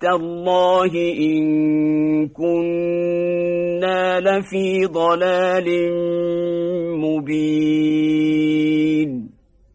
تالله إن كنا لفي ضلال مبين.